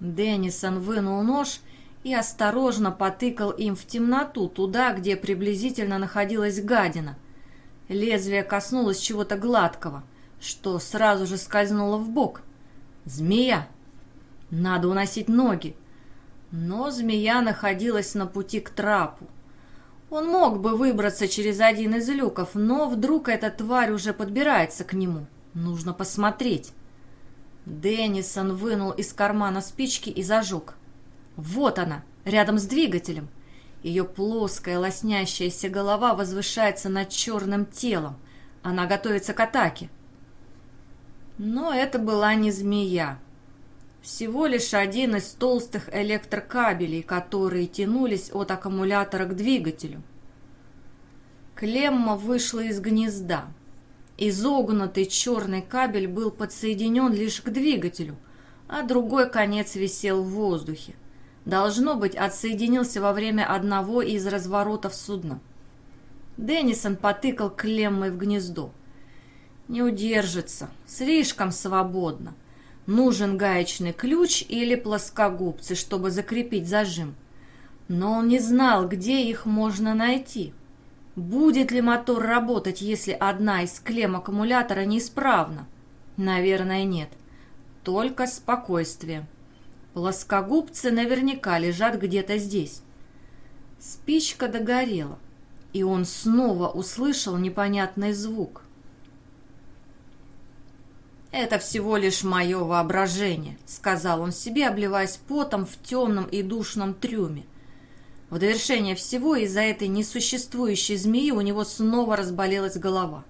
Деннисон вынул нож и осторожно потыкал им в темноту, туда, где приблизительно находилась гадина. Лезвие коснулось чего-то гладкого, что сразу же скользнуло в бок. Змея! Надо уносить ноги. Но змея находилась на пути к трапу. Он мог бы выбраться через один из люков, но вдруг эта тварь уже подбирается к нему. Нужно посмотреть. Деннисон вынул из кармана спички и зажег. Вот она, рядом с двигателем. Ее плоская лоснящаяся голова возвышается над черным телом. Она готовится к атаке. Но это была не змея. Всего лишь один из толстых электрокабелей, которые тянулись от аккумулятора к двигателю. Клемма вышла из гнезда. Изогнутый черный кабель был подсоединен лишь к двигателю, а другой конец висел в воздухе. Должно быть, отсоединился во время одного из разворотов судна. Деннисон потыкал клеммой в гнездо. Не удержится, слишком свободно. Нужен гаечный ключ или плоскогубцы, чтобы закрепить зажим. Но он не знал, где их можно найти. Будет ли мотор работать, если одна из клемм аккумулятора неисправна? Наверное, нет. Только спокойствие. Плоскогубцы наверняка лежат где-то здесь. Спичка догорела, и он снова услышал непонятный звук. «Это всего лишь мое воображение», — сказал он себе, обливаясь потом в темном и душном трюме. В довершение всего из-за этой несуществующей змеи у него снова разболелась голова.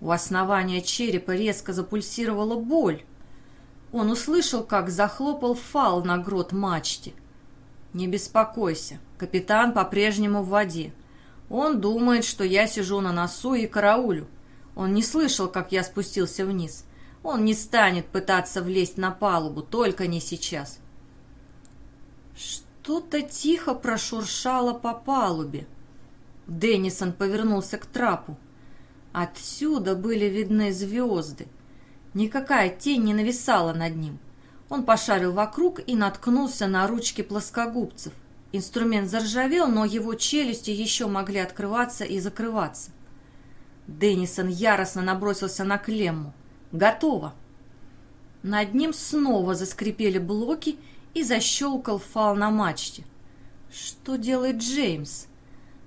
У основания черепа резко запульсировала боль. Он услышал, как захлопал фал на грот мачте. «Не беспокойся, капитан по-прежнему в воде. Он думает, что я сижу на носу и караулю. Он не слышал, как я спустился вниз. Он не станет пытаться влезть на палубу, только не сейчас. Что-то тихо прошуршало по палубе. Деннисон повернулся к трапу. Отсюда были видны звезды. Никакая тень не нависала над ним. Он пошарил вокруг и наткнулся на ручки плоскогубцев. Инструмент заржавел, но его челюсти еще могли открываться и закрываться. Деннисон яростно набросился на клемму. Готово. Над ним снова заскрипели блоки и защелкал фал на мачте. Что делает Джеймс?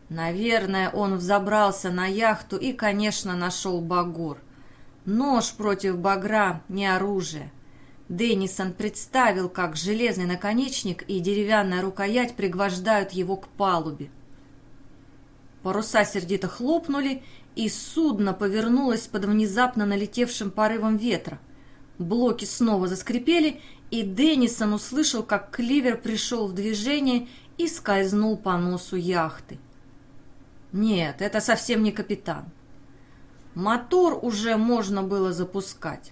Наверное, он взобрался на яхту и, конечно, нашел багор. Нож против багра — не оружие. Деннисон представил, как железный наконечник и деревянная рукоять пригвождают его к палубе. Паруса сердито хлопнули, и судно повернулось под внезапно налетевшим порывом ветра. Блоки снова заскрипели, и Деннисон услышал, как кливер пришел в движение и скользнул по носу яхты. Нет, это совсем не капитан. Мотор уже можно было запускать.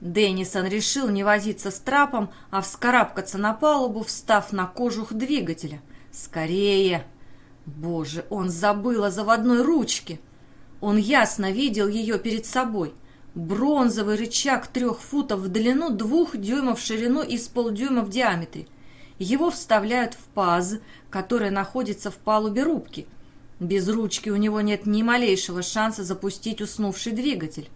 Деннисон решил не возиться с трапом, а вскарабкаться на палубу, встав на кожух двигателя. «Скорее!» Боже, он забыл о заводной ручке. Он ясно видел ее перед собой. Бронзовый рычаг трех футов в длину, двух дюймов в ширину и с полдюйма в диаметре. Его вставляют в паз, который находится в палубе рубки. Без ручки у него нет ни малейшего шанса запустить уснувший двигатель.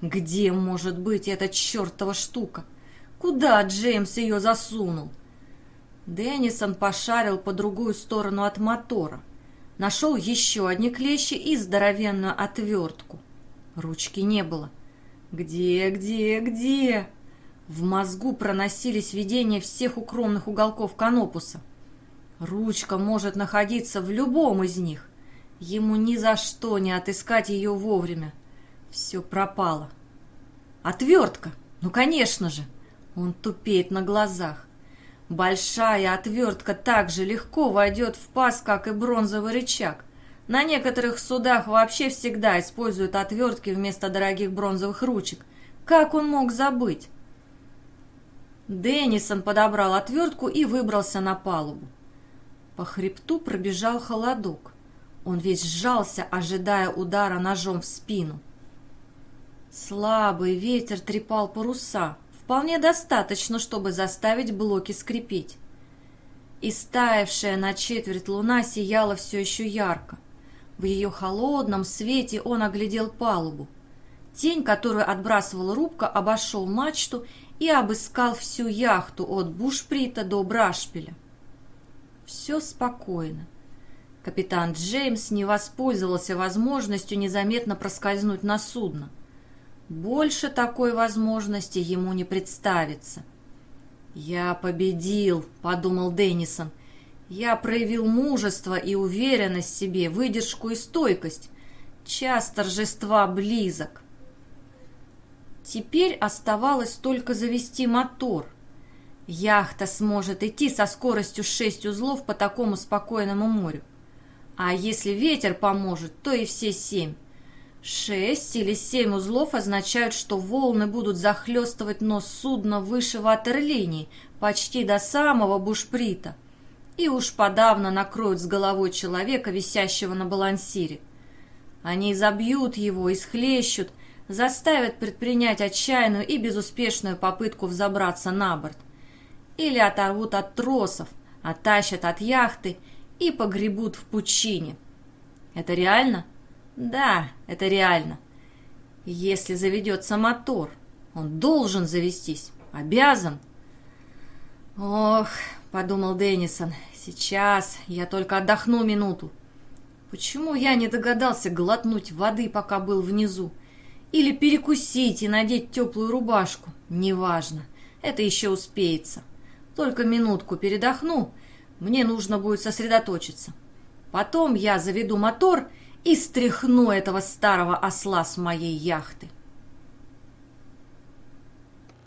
Где может быть эта чертова штука? Куда Джеймс ее засунул? Деннисон пошарил по другую сторону от мотора. Нашел еще одни клещи и здоровенную отвертку. Ручки не было. Где, где, где? В мозгу проносились видения всех укромных уголков Канопуса. Ручка может находиться в любом из них. Ему ни за что не отыскать ее вовремя. Все пропало. Отвертка! Ну, конечно же! Он тупеет на глазах. Большая отвертка так же легко войдет в паз, как и бронзовый рычаг. На некоторых судах вообще всегда используют отвертки вместо дорогих бронзовых ручек. Как он мог забыть? Деннисон подобрал отвертку и выбрался на палубу. По хребту пробежал холодок. Он весь сжался, ожидая удара ножом в спину. Слабый ветер трепал паруса. Вполне достаточно, чтобы заставить блоки скрипеть. Истаявшая на четверть луна сияла все еще ярко. В ее холодном свете он оглядел палубу. Тень, которую отбрасывала рубка, обошел мачту и обыскал всю яхту от бушприта до брашпиля. Все спокойно. Капитан Джеймс не воспользовался возможностью незаметно проскользнуть на судно. Больше такой возможности ему не представится. «Я победил», — подумал Деннисон. «Я проявил мужество и уверенность в себе, выдержку и стойкость. Час торжества близок». Теперь оставалось только завести мотор. Яхта сможет идти со скоростью шесть узлов по такому спокойному морю. А если ветер поможет, то и все семь. Шесть или семь узлов означают, что волны будут захлестывать нос судна выше ватерлинии, почти до самого бушприта, и уж подавно накроют с головой человека, висящего на балансире. Они забьют его, и схлещут, заставят предпринять отчаянную и безуспешную попытку взобраться на борт. Или оторвут от тросов, оттащат от яхты и погребут в пучине. Это реально? Да, это реально. Если заведется мотор, он должен завестись, обязан. Ох, подумал Деннисон, сейчас я только отдохну минуту. Почему я не догадался глотнуть воды, пока был внизу? Или перекусить и надеть теплую рубашку? Неважно, это еще успеется. Только минутку передохну, мне нужно будет сосредоточиться. Потом я заведу мотор и стряхну этого старого осла с моей яхты.